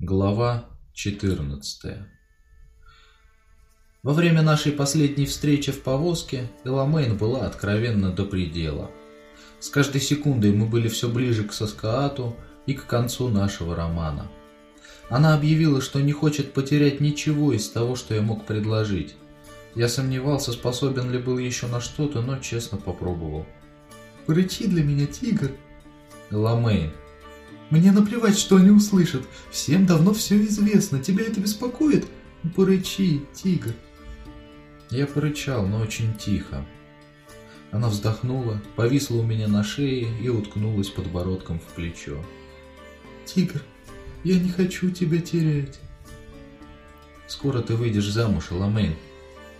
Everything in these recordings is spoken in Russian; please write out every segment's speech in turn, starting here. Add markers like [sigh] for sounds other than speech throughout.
Глава 14 Во время нашей последней встречи в повозке Эламейн была откровенно до предела. С каждой секундой мы были все ближе к Соскаату и к концу нашего романа. Она объявила, что не хочет потерять ничего из того, что я мог предложить. Я сомневался, способен ли был еще на что-то, но честно попробовал. «Порычи для меня, тигр!» Эламейн, Мне наплевать, что они услышат. Всем давно все известно. Тебя это беспокоит? Порычи, тигр. Я порычал, но очень тихо. Она вздохнула, повисла у меня на шее и уткнулась подбородком в плечо. Тигр, я не хочу тебя терять. Скоро ты выйдешь замуж, Эламейн,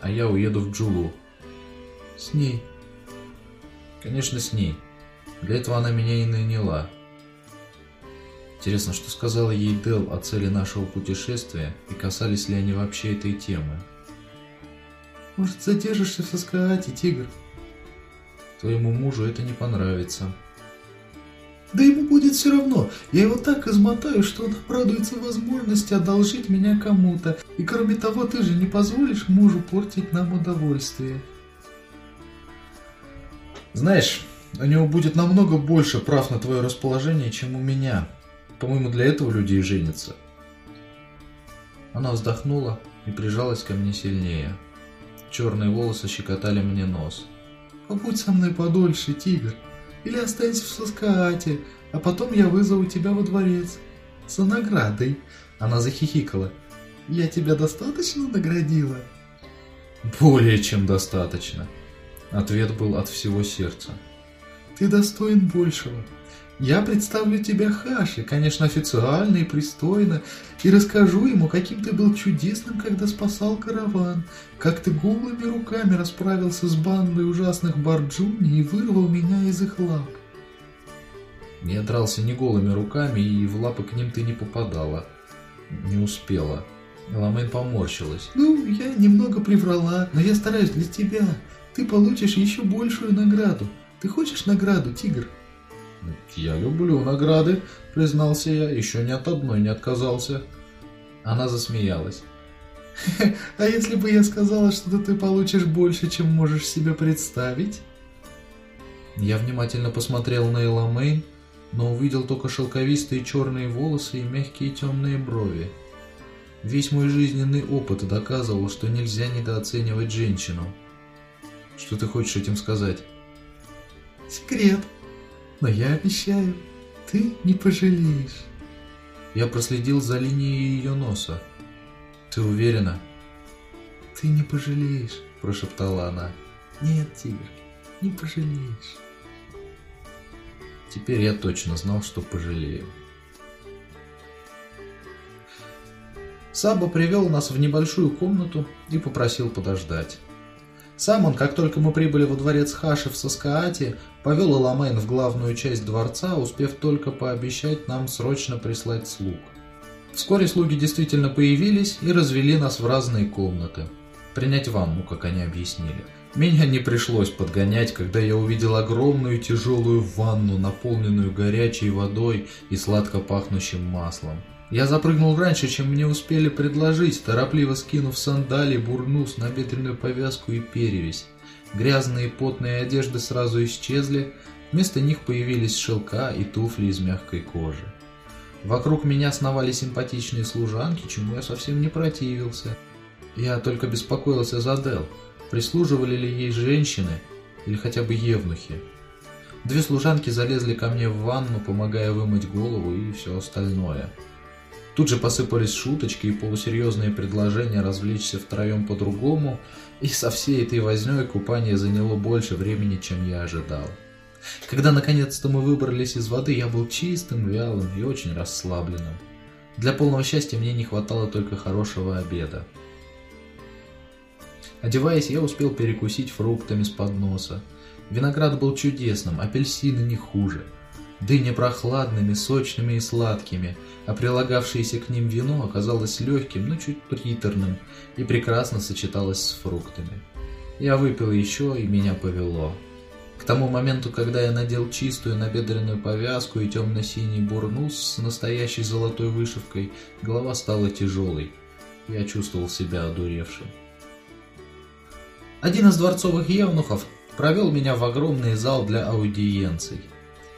а я уеду в Джулу. С ней. Конечно, с ней. Для этого она меня и наняла. Интересно, что сказала ей Дел о цели нашего путешествия и касались ли они вообще этой темы. Может, задержишься в Соскаате, тигр? Твоему мужу это не понравится. Да ему будет все равно. Я его так измотаю, что он обрадуется возможности одолжить меня кому-то. И кроме того, ты же не позволишь мужу портить нам удовольствие. Знаешь, у него будет намного больше прав на твое расположение, чем у меня. По-моему, для этого люди и женятся. Она вздохнула и прижалась ко мне сильнее. Черные волосы щекотали мне нос. Побудь со мной подольше, тигр. Или останься в Соскаате, а потом я вызову тебя во дворец. За наградой. Она захихикала. Я тебя достаточно наградила? Более чем достаточно. Ответ был от всего сердца. Ты достоин большего. Я представлю тебя Хаши, конечно, официально и пристойно, и расскажу ему, каким ты был чудесным, когда спасал караван, как ты голыми руками расправился с бандой ужасных Барджуни и вырвал меня из их лап. Я дрался не голыми руками, и в лапы к ним ты не попадала. Не успела. Ламейн поморщилась. Ну, я немного приврала, но я стараюсь для тебя. Ты получишь еще большую награду. Ты хочешь награду, тигр? «Я люблю награды», — признался я, еще ни от одной не отказался. Она засмеялась. [laughs] «А если бы я сказала, что ты получишь больше, чем можешь себе представить?» Я внимательно посмотрел на Эламейн, но увидел только шелковистые черные волосы и мягкие темные брови. Весь мой жизненный опыт доказывал, что нельзя недооценивать женщину. Что ты хочешь этим сказать? Секрет. Но я обещаю, ты не пожалеешь. Я проследил за линией ее носа. Ты уверена? Ты не пожалеешь, прошептала она. Нет, тигр, не пожалеешь. Теперь я точно знал, что пожалею. Саба привел нас в небольшую комнату и попросил подождать. Сам он, как только мы прибыли во дворец Хаши в Соскаате, повел Эламейн в главную часть дворца, успев только пообещать нам срочно прислать слуг. Вскоре слуги действительно появились и развели нас в разные комнаты. Принять ванну, как они объяснили. Меня не пришлось подгонять, когда я увидел огромную тяжелую ванну, наполненную горячей водой и сладко пахнущим маслом. Я запрыгнул раньше, чем мне успели предложить, торопливо скинув сандали, бурнус, набедренную повязку и перевязь. Грязные потные одежды сразу исчезли, вместо них появились шелка и туфли из мягкой кожи. Вокруг меня сновали симпатичные служанки, чему я совсем не противился. Я только беспокоился за Дел. Прислуживали ли ей женщины или хотя бы евнухи? Две служанки залезли ко мне в ванну, помогая вымыть голову и все остальное. Тут же посыпались шуточки и полусерьезные предложения развлечься втроем по-другому, и со всей этой вознёй купание заняло больше времени, чем я ожидал. Когда наконец-то мы выбрались из воды, я был чистым, вялым и очень расслабленным. Для полного счастья мне не хватало только хорошего обеда. Одеваясь, я успел перекусить фруктами с подноса. Виноград был чудесным, апельсины не хуже – Дыни прохладными, сочными и сладкими, а прилагавшееся к ним вино оказалось легким, но чуть приторным и прекрасно сочеталось с фруктами. Я выпил еще, и меня повело. тому моменту, когда я надел чистую набедренную повязку и темно-синий бурнус с настоящей золотой вышивкой, голова стала тяжелой. Я чувствовал себя одуревшим. Один из дворцовых евнухов провел меня в огромный зал для аудиенций.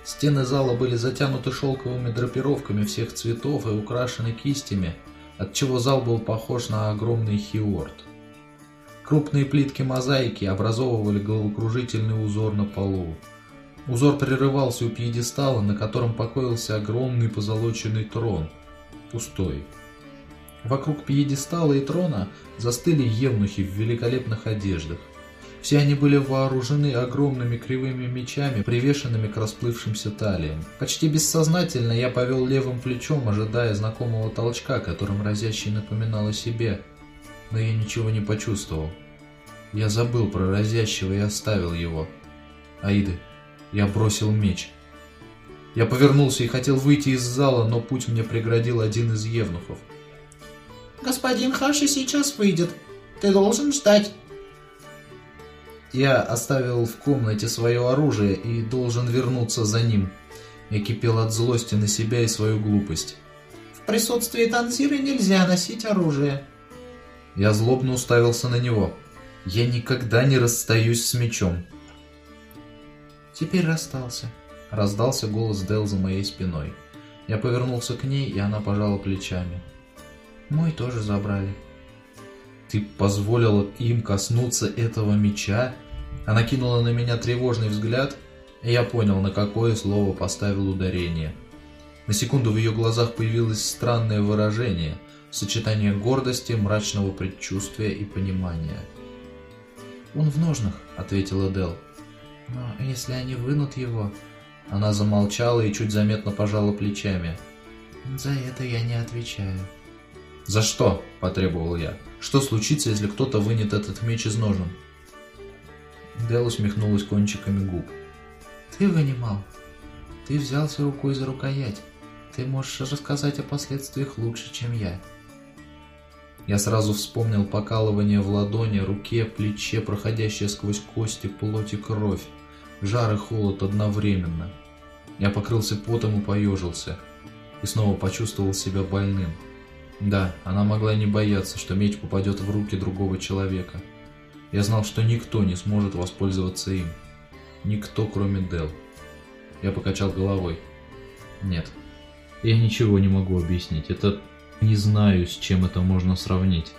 Стены зала были затянуты шелковыми драпировками всех цветов и украшены кистями, отчего зал был похож на огромный хиорд. Крупные плитки мозаики образовывали головокружительный узор на полу. Узор прерывался у пьедестала, на котором покоился огромный позолоченный трон, пустой. Вокруг пьедестала и трона застыли евнухи в великолепных одеждах. Все они были вооружены огромными кривыми мечами, привешенными к расплывшимся талиям. Почти бессознательно я повел левым плечом, ожидая знакомого толчка, которым разящий напоминал о себе. Но я ничего не почувствовал. Я забыл про разящего и оставил его. Аиды, я бросил меч. Я повернулся и хотел выйти из зала, но путь мне преградил один из евнухов. Господин Хаши сейчас выйдет. Ты должен ждать. Я оставил в комнате свое оружие и должен вернуться за ним. Я кипел от злости на себя и свою глупость. В присутствии танциры нельзя носить оружие. Я злобно уставился на него. Я никогда не расстаюсь с мечом. Теперь расстался. Раздался голос Дел за моей спиной. Я повернулся к ней, и она пожала плечами. Мой тоже забрали. Ты позволила им коснуться этого меча? Она кинула на меня тревожный взгляд, и я понял, на какое слово поставил ударение. На секунду в ее глазах появилось странное выражение, сочетание гордости, мрачного предчувствия и понимания. «Он в ножнах», — ответила Дел. «Но если они вынут его...» Она замолчала и чуть заметно пожала плечами. «За это я не отвечаю». «За что?» – потребовал я. «Что случится, если кто-то вынет этот меч из ножен?» Дел усмехнулась кончиками губ. «Ты вынимал. Ты взялся рукой за рукоять. Ты можешь рассказать о последствиях лучше, чем я». Я сразу вспомнил покалывание в ладони, руке, плече, проходящее сквозь кости, плоть и кровь. Жар и холод одновременно. Я покрылся потом и поежился. И снова почувствовал себя больным. Да, она могла не бояться, что меч попадет в руки другого человека. Я знал, что никто не сможет воспользоваться им. Никто, кроме Дел. Я покачал головой. Нет, я ничего не могу объяснить. Это... Не знаю, с чем это можно сравнить.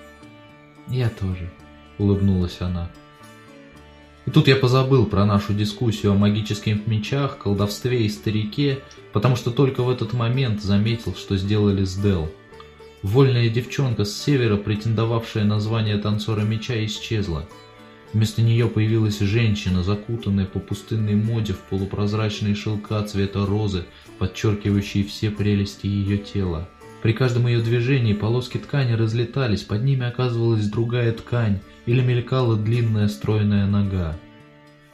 Я тоже, улыбнулась она. И тут я позабыл про нашу дискуссию о магических мечах, колдовстве и старике, потому что только в этот момент заметил, что сделали с Дел. Вольная девчонка с севера, претендовавшая на звание танцора меча, исчезла. Вместо нее появилась женщина, закутанная по пустынной моде в полупрозрачные шелка цвета розы, подчеркивающие все прелести ее тела. При каждом ее движении полоски ткани разлетались, под ними оказывалась другая ткань или мелькала длинная стройная нога.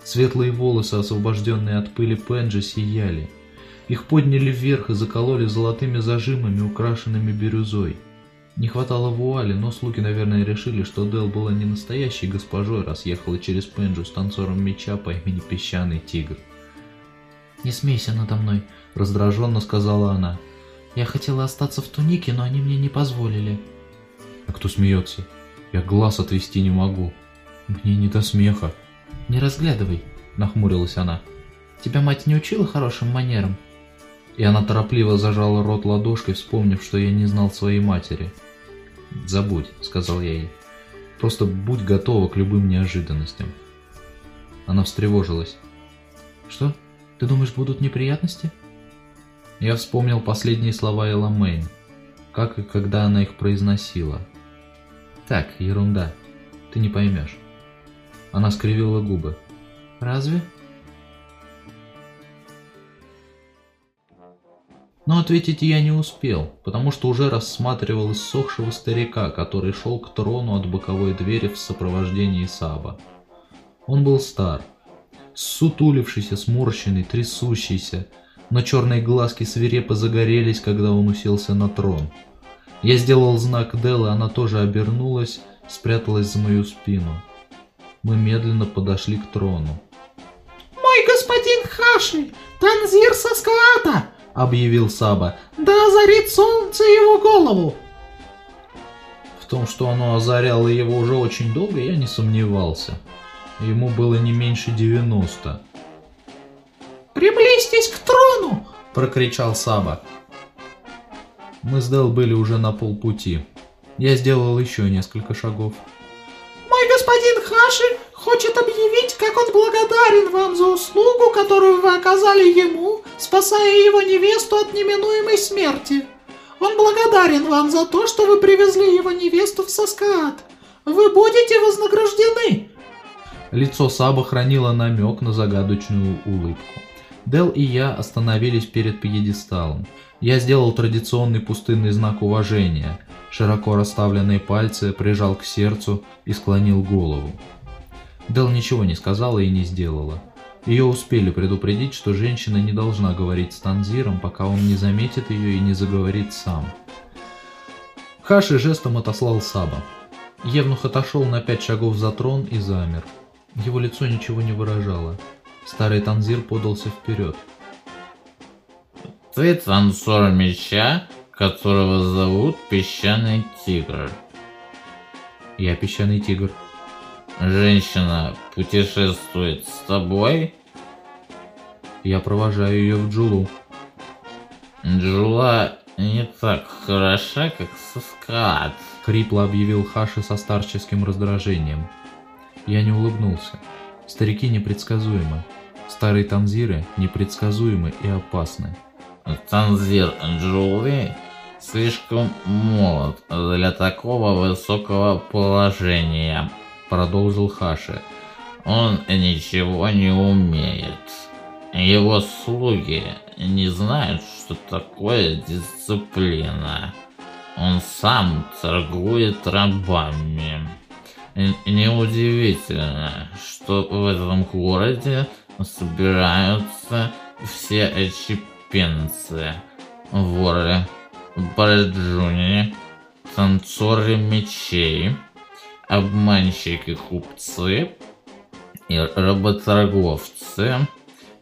Светлые волосы, освобожденные от пыли пенджи, сияли. Их подняли вверх и закололи золотыми зажимами, украшенными бирюзой. Не хватало вуали, но слуги, наверное, решили, что Дел была не настоящей госпожой, раз ехала через Пенджу с танцором меча по имени Песчаный Тигр. «Не смейся надо мной», — раздраженно сказала она. «Я хотела остаться в тунике, но они мне не позволили». «А кто смеется? Я глаз отвести не могу. Мне не до смеха». «Не разглядывай», — нахмурилась она. «Тебя мать не учила хорошим манерам?» И она торопливо зажала рот ладошкой, вспомнив, что я не знал своей матери. «Забудь», — сказал я ей. «Просто будь готова к любым неожиданностям». Она встревожилась. «Что? Ты думаешь, будут неприятности?» Я вспомнил последние слова Эламейн, как и когда она их произносила. «Так, ерунда. Ты не поймешь». Она скривила губы. «Разве?» Но ответить я не успел, потому что уже рассматривал иссохшего старика, который шел к трону от боковой двери в сопровождении Саба. Он был стар, сутулившийся, сморщенный, трясущийся, но черные глазки свирепо загорелись, когда он уселся на трон. Я сделал знак Делла, она тоже обернулась, спряталась за мою спину. Мы медленно подошли к трону. «Мой господин!» Хаши! Танзир Соскаата!» — объявил Саба. «Да озарит солнце его голову!» В том, что оно озаряло его уже очень долго, я не сомневался. Ему было не меньше девяносто. «Приблизьтесь к трону!» — прокричал Саба. Мы с Дел были уже на полпути. Я сделал еще несколько шагов. «Мой господин Хаши хочет объявить, как он благодарен вам за услугу, которую вы оказали ему, спасая его невесту от неминуемой смерти. Он благодарен вам за то, что вы привезли его невесту в Соскаат. Вы будете вознаграждены!» Лицо Саба хранило намек на загадочную улыбку. Дел и я остановились перед пьедесталом. Я сделал традиционный пустынный знак уважения. Широко расставленные пальцы прижал к сердцу и склонил голову. Дел ничего не сказала и не сделала. Ее успели предупредить, что женщина не должна говорить с Танзиром, пока он не заметит ее и не заговорит сам. Хаши жестом отослал Саба. Евнух отошел на пять шагов за трон и замер. Его лицо ничего не выражало. Старый Танзир подался вперед. «Ты танцор меча, которого зовут Песчаный Тигр». «Я Песчаный Тигр». «Женщина путешествует с тобой?» «Я провожаю ее в Джулу». «Джула не так хороша, как Саскаат», — хрипло объявил Хаши со старческим раздражением. Я не улыбнулся. Старики непредсказуемы. Старые танзиры непредсказуемы и опасны. Танзир Джулы слишком молод для такого высокого положения, продолжил Хаши. Он ничего не умеет. Его слуги не знают, что такое дисциплина. Он сам торгует рабами. Неудивительно, что в этом городе собираются все очепенцы, воры, барджуни, танцоры мечей, обманщики-купцы и работорговцы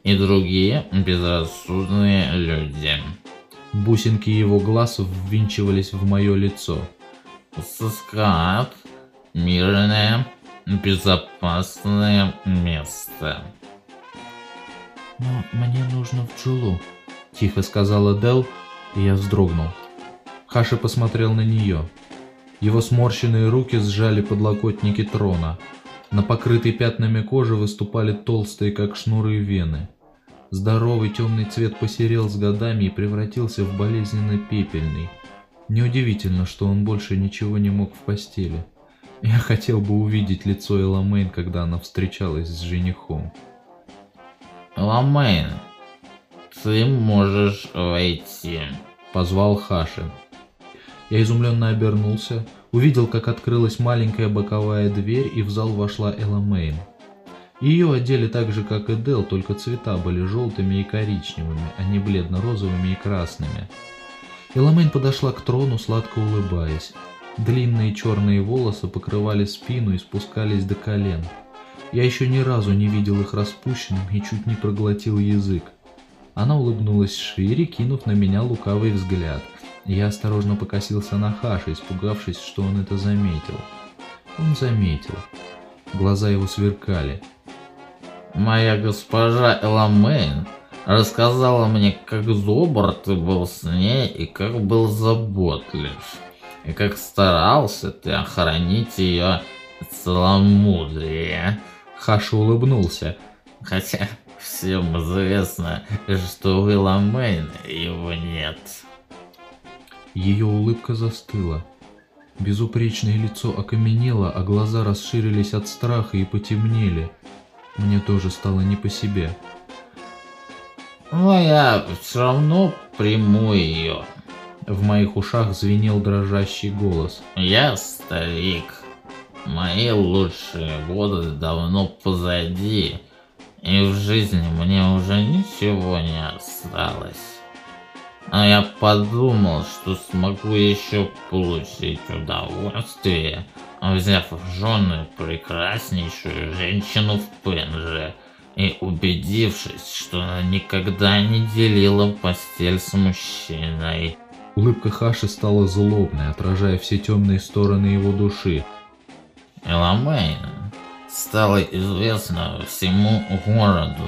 и другие безрассудные люди. Бусинки его глаз ввинчивались в мое лицо. Соскат – мирное, безопасное место. «Но мне нужно в Джулу», — тихо сказала Дел, и я вздрогнул. Хаши посмотрел на нее. Его сморщенные руки сжали подлокотники трона. На покрытой пятнами кожи выступали толстые, как шнуры, вены. Здоровый темный цвет посерел с годами и превратился в болезненно пепельный. Неудивительно, что он больше ничего не мог в постели. Я хотел бы увидеть лицо Эламейн, когда она встречалась с женихом. Ламейн, ты можешь войти, позвал Хаши. Я изумленно обернулся, увидел, как открылась маленькая боковая дверь, и в зал вошла Эламейн. Ее одели так же, как и Дел, только цвета были желтыми и коричневыми, а не бледно-розовыми и красными. Эламейн подошла к трону, сладко улыбаясь. Длинные черные волосы покрывали спину и спускались до колен. Я еще ни разу не видел их распущенными и чуть не проглотил язык. Она улыбнулась шире, кинув на меня лукавый взгляд. Я осторожно покосился на Хаша, испугавшись, что он это заметил. Он заметил. Глаза его сверкали. «Моя госпожа Эламейн рассказала мне, как добр ты был с ней и как был заботлив, и как старался ты охранить ее целомудрие». Хаша улыбнулся. Хотя всем известно, что у Эламейн его нет. Ее улыбка застыла. Безупречное лицо окаменело, а глаза расширились от страха и потемнели. Мне тоже стало не по себе. Но я все равно приму ее. В моих ушах звенел дрожащий голос. Я старик. Мои лучшие годы давно позади, и в жизни мне уже ничего не осталось. А я подумал, что смогу еще получить удовольствие, взяв в жены прекраснейшую женщину в Пенже, и убедившись, что она никогда не делила постель с мужчиной. Улыбка Хаши стала злобной, отражая все темные стороны его души. Эламейн стало известно всему городу,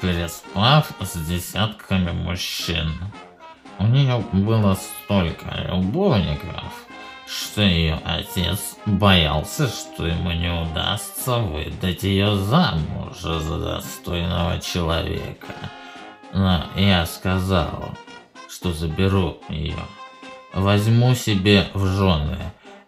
переспав с десятками мужчин. У нее было столько любовников, что ее отец боялся, что ему не удастся выдать ее замуж за достойного человека. Но я сказал, что заберу ее, возьму себе в жены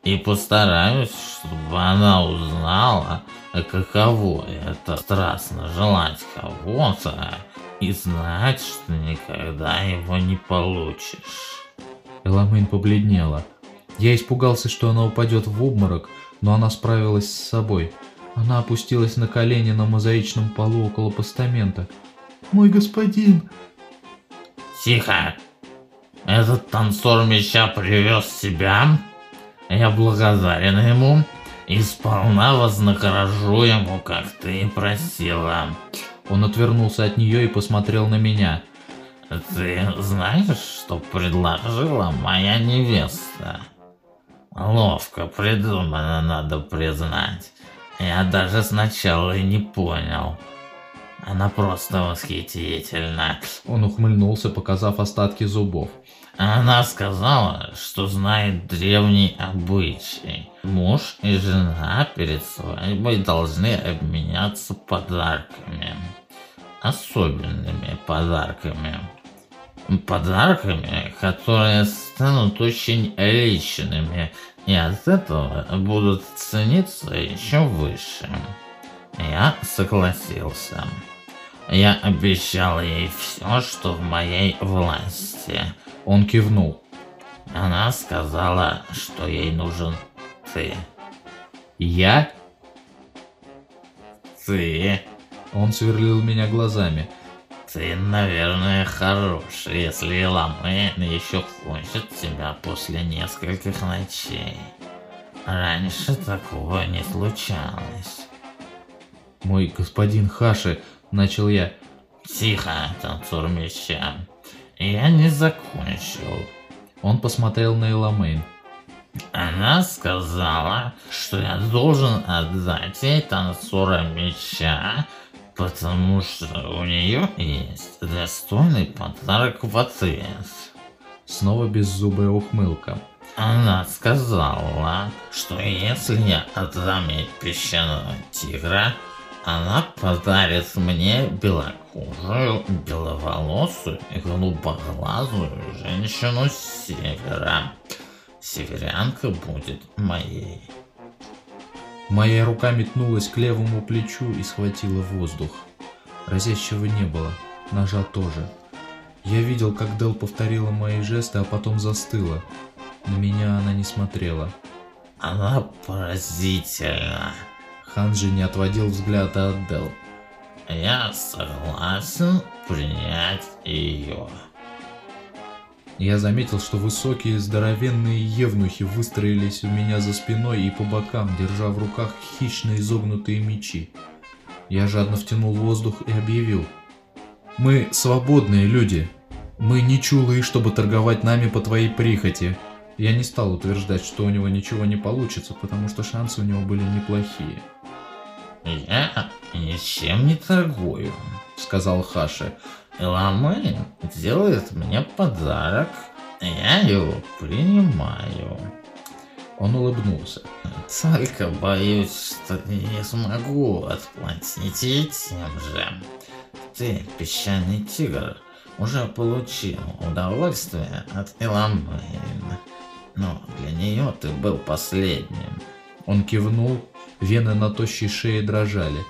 и постараюсь, чтобы она узнала, каково это страстно желать кого-то и знать, что никогда его не получишь. Эламейн побледнела. Я испугался, что она упадет в обморок, но она справилась с собой. Она опустилась на колени на мозаичном полу около постамента. «Мой господин!» «Тихо! Этот танцор меча привез тебя. Я благодарен ему и сполна вознагражу ему, как ты просила». Он отвернулся от нее и посмотрел на меня. «Ты знаешь, что предложила моя невеста?» Ловко придумано, надо признать. Я даже сначала и не понял. Она просто восхитительна. Он ухмыльнулся, показав остатки зубов. Она сказала, что знает древний обычай. Муж и жена перед свадьбой должны обменяться подарками. Особенными подарками. Подарками, которые станут очень личными и от этого будут цениться еще выше. Я согласился. Я обещал ей все, что в моей власти. Он кивнул. Она сказала, что ей нужен ты. Я? Ты. Он сверлил меня глазами. Ты, наверное, хорош, если Ламейн еще хочет тебя после нескольких ночей. Раньше такого не случалось. Мой господин Хаши, начал я. Тихо, танцор меча. Я не закончил. Он посмотрел на Эламейн. Она сказала, что я должен отдать ей танцора меча, потому что у нее есть достойный подарок в ответ. Снова беззубая ухмылка. Она сказала, что если я отдам ей песчаного тигра, она подарит мне белокожую, беловолосую и голубоглазую женщину с севера. Северянка будет моей. Моя рука метнулась к левому плечу и схватила воздух. Разящего не было, ножа тоже. Я видел, как Дел повторила мои жесты, а потом застыла. На меня она не смотрела. Она поразительна. Ханджи не отводил взгляда от Дел. Я согласен принять ее. Я заметил, что высокие здоровенные евнухи выстроились у меня за спиной и по бокам, держа в руках хищно изогнутые мечи. Я жадно втянул воздух и объявил. «Мы свободные люди. Мы не чулы, чтобы торговать нами по твоей прихоти». Я не стал утверждать, что у него ничего не получится, потому что шансы у него были неплохие. «Я ничем не торгую», — сказал Хаши. Ламейн делает мне подарок, я его принимаю. Он улыбнулся. Только боюсь, что не смогу отплатить тем же. Ты, песчаный тигр, уже получил удовольствие от Эламейн. Но для нее ты был последним. Он кивнул, вены на тощей шее дрожали.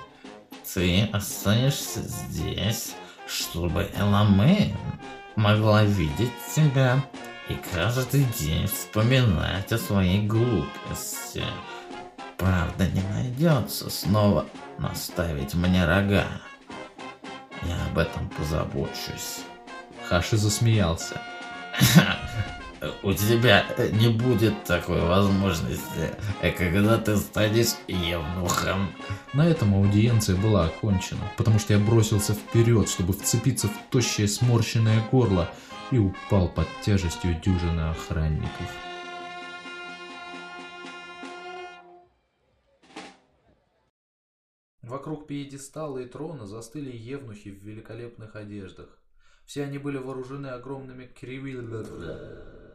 Ты останешься здесь, чтобы Эламейн могла видеть тебя и каждый день вспоминать о своей глупости. Правда, не найдется снова наставить мне рога. Я об этом позабочусь. Хаши засмеялся. [laughs] у тебя не будет такой возможности, когда ты станешь евнухом. На этом аудиенция была окончена, потому что я бросился вперед, чтобы вцепиться в тощее сморщенное горло и упал под тяжестью дюжины охранников. Вокруг пьедестала и трона застыли евнухи в великолепных одеждах. Все они были вооружены огромными кривилами